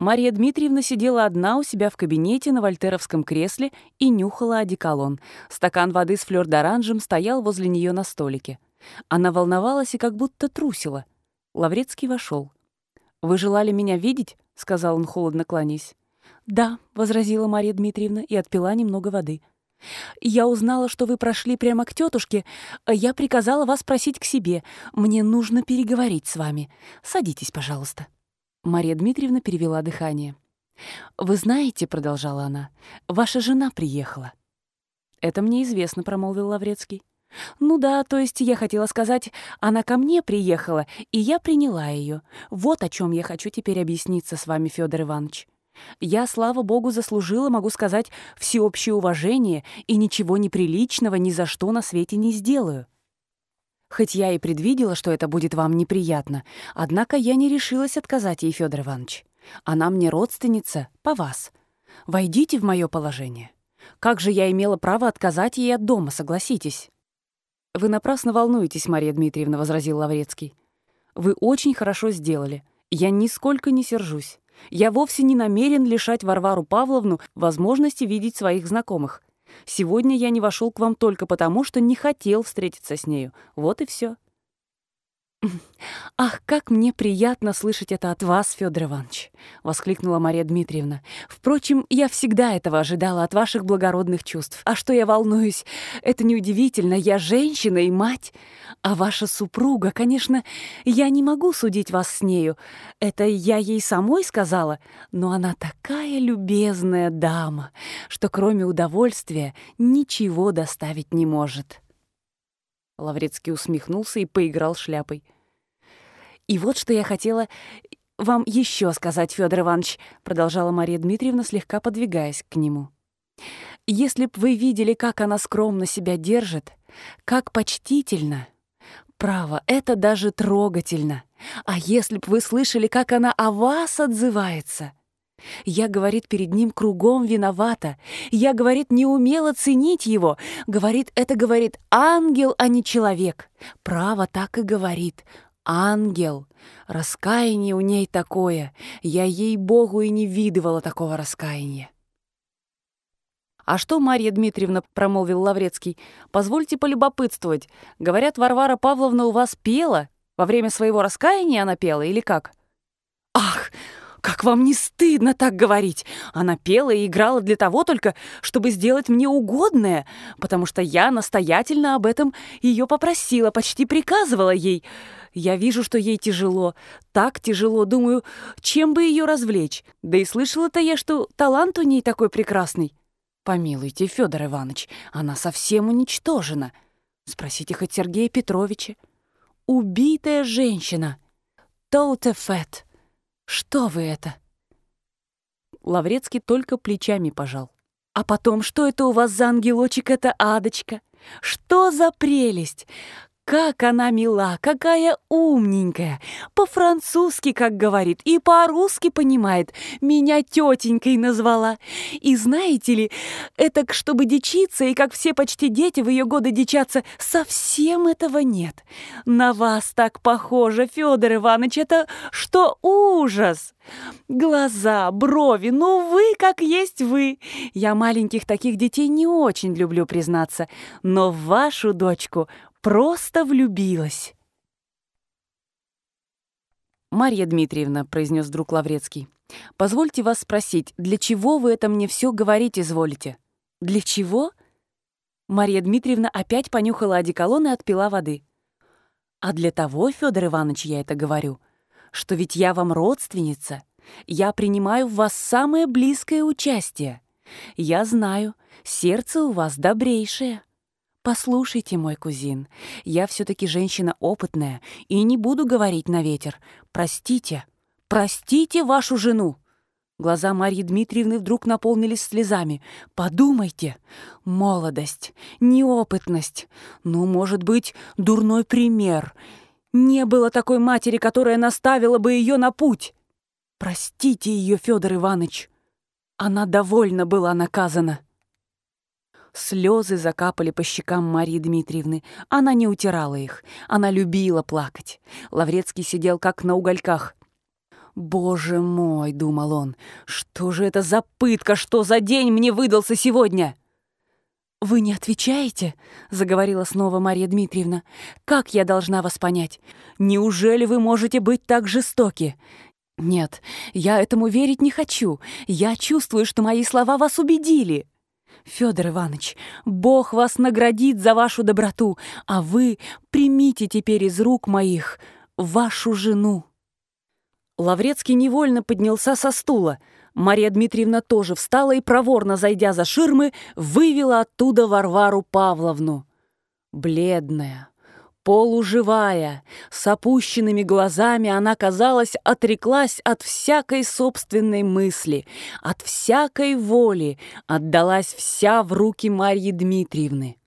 Мария Дмитриевна сидела одна у себя в кабинете на вольтеровском кресле и нюхала одеколон. Стакан воды с флёр-д'оранжем стоял возле нее на столике. Она волновалась и как будто трусила. Лаврецкий вошел. «Вы желали меня видеть?» — сказал он, холодно кланясь. «Да», — возразила Мария Дмитриевна и отпила немного воды. «Я узнала, что вы прошли прямо к тетушке. Я приказала вас просить к себе. Мне нужно переговорить с вами. Садитесь, пожалуйста». Мария Дмитриевна перевела дыхание. «Вы знаете, — продолжала она, — ваша жена приехала». «Это мне известно», — промолвил Лаврецкий. «Ну да, то есть я хотела сказать, она ко мне приехала, и я приняла ее. Вот о чем я хочу теперь объясниться с вами, Федор Иванович. Я, слава богу, заслужила, могу сказать, всеобщее уважение и ничего неприличного ни за что на свете не сделаю. Хоть я и предвидела, что это будет вам неприятно, однако я не решилась отказать ей, Федор Иванович. Она мне родственница, по вас. Войдите в мое положение. Как же я имела право отказать ей от дома, согласитесь?» «Вы напрасно волнуетесь, Мария Дмитриевна», — возразил Лаврецкий. «Вы очень хорошо сделали. Я нисколько не сержусь. Я вовсе не намерен лишать Варвару Павловну возможности видеть своих знакомых. Сегодня я не вошел к вам только потому, что не хотел встретиться с нею. Вот и все. «Ах, как мне приятно слышать это от вас, Федор Иванович!» — воскликнула Мария Дмитриевна. «Впрочем, я всегда этого ожидала от ваших благородных чувств. А что я волнуюсь? Это неудивительно, я женщина и мать. А ваша супруга, конечно, я не могу судить вас с нею. Это я ей самой сказала, но она такая любезная дама, что кроме удовольствия ничего доставить не может». Лаврецкий усмехнулся и поиграл шляпой. «И вот что я хотела вам еще сказать, Федор Иванович», продолжала Мария Дмитриевна, слегка подвигаясь к нему. «Если б вы видели, как она скромно себя держит, как почтительно, право, это даже трогательно. А если б вы слышали, как она о вас отзывается...» Я, говорит, перед ним кругом виновата. Я, говорит, не умела ценить его. Говорит, это, говорит, ангел, а не человек. Право так и говорит ангел. Раскаяние у ней такое. Я ей-богу и не видывала такого раскаяния. «А что, Марья Дмитриевна, — промолвил Лаврецкий, — позвольте полюбопытствовать. Говорят, Варвара Павловна у вас пела? Во время своего раскаяния она пела или как?» «Ах, «Как вам не стыдно так говорить? Она пела и играла для того только, чтобы сделать мне угодное, потому что я настоятельно об этом ее попросила, почти приказывала ей. Я вижу, что ей тяжело, так тяжело, думаю, чем бы ее развлечь. Да и слышала-то я, что талант у ней такой прекрасный. Помилуйте, Федор Иванович, она совсем уничтожена. Спросите хоть Сергея Петровича. Убитая женщина. Тоутефет. «Что вы это?» Лаврецкий только плечами пожал. «А потом, что это у вас за ангелочек, это адочка? Что за прелесть! Как она мила, какая умненькая. По-французски, как говорит, и по-русски понимает. Меня тетенькой назвала. И знаете ли, это чтобы дичиться, и как все почти дети в ее годы дичаться, совсем этого нет. На вас так похоже, Федор Иванович, это что ужас! Глаза, брови, ну вы как есть вы. Я маленьких таких детей не очень люблю признаться, но вашу дочку просто влюбилась. «Марья Дмитриевна», — произнес друг Лаврецкий, — «позвольте вас спросить, для чего вы это мне все говорить изволите?» «Для чего?» Марья Дмитриевна опять понюхала одеколон и отпила воды. «А для того, Федор Иванович, я это говорю, что ведь я вам родственница, я принимаю в вас самое близкое участие. Я знаю, сердце у вас добрейшее». «Послушайте, мой кузин, я все-таки женщина опытная и не буду говорить на ветер. Простите, простите вашу жену!» Глаза Марьи Дмитриевны вдруг наполнились слезами. «Подумайте! Молодость, неопытность, ну, может быть, дурной пример. Не было такой матери, которая наставила бы ее на путь. Простите ее, Федор Иванович. Она довольно была наказана». Слезы закапали по щекам Марии Дмитриевны. Она не утирала их. Она любила плакать. Лаврецкий сидел как на угольках. «Боже мой!» — думал он. «Что же это за пытка? Что за день мне выдался сегодня?» «Вы не отвечаете?» — заговорила снова Мария Дмитриевна. «Как я должна вас понять? Неужели вы можете быть так жестоки? Нет, я этому верить не хочу. Я чувствую, что мои слова вас убедили». Федор Иванович, Бог вас наградит за вашу доброту, а вы примите теперь из рук моих вашу жену. Лаврецкий невольно поднялся со стула. Мария Дмитриевна тоже встала и, проворно зайдя за ширмы, вывела оттуда Варвару Павловну. Бледная, полуживая, с опущенными глазами, она, казалось, отреклась от всякой собственной мысли, от всякой воли, отдалась вся в руки Марьи Дмитриевны.